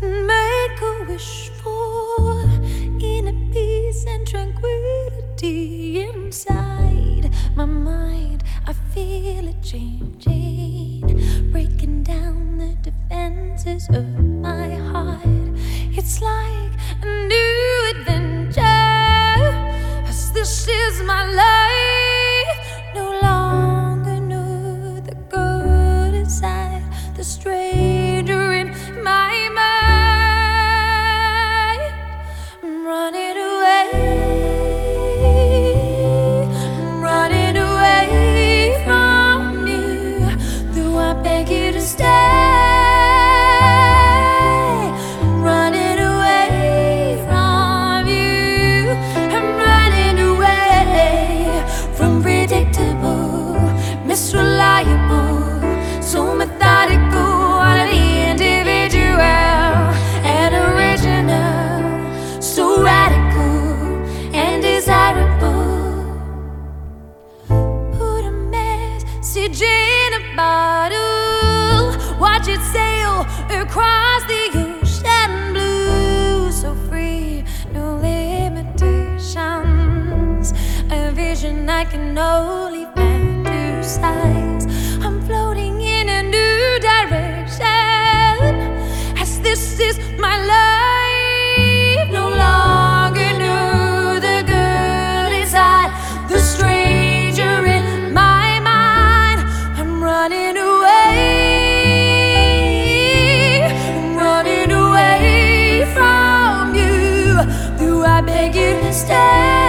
and make a wish for inner peace and tranquility. message in a bottle. Watch it sail across the ocean blue, so free, no limitations. A vision I can know. I beg you to stay.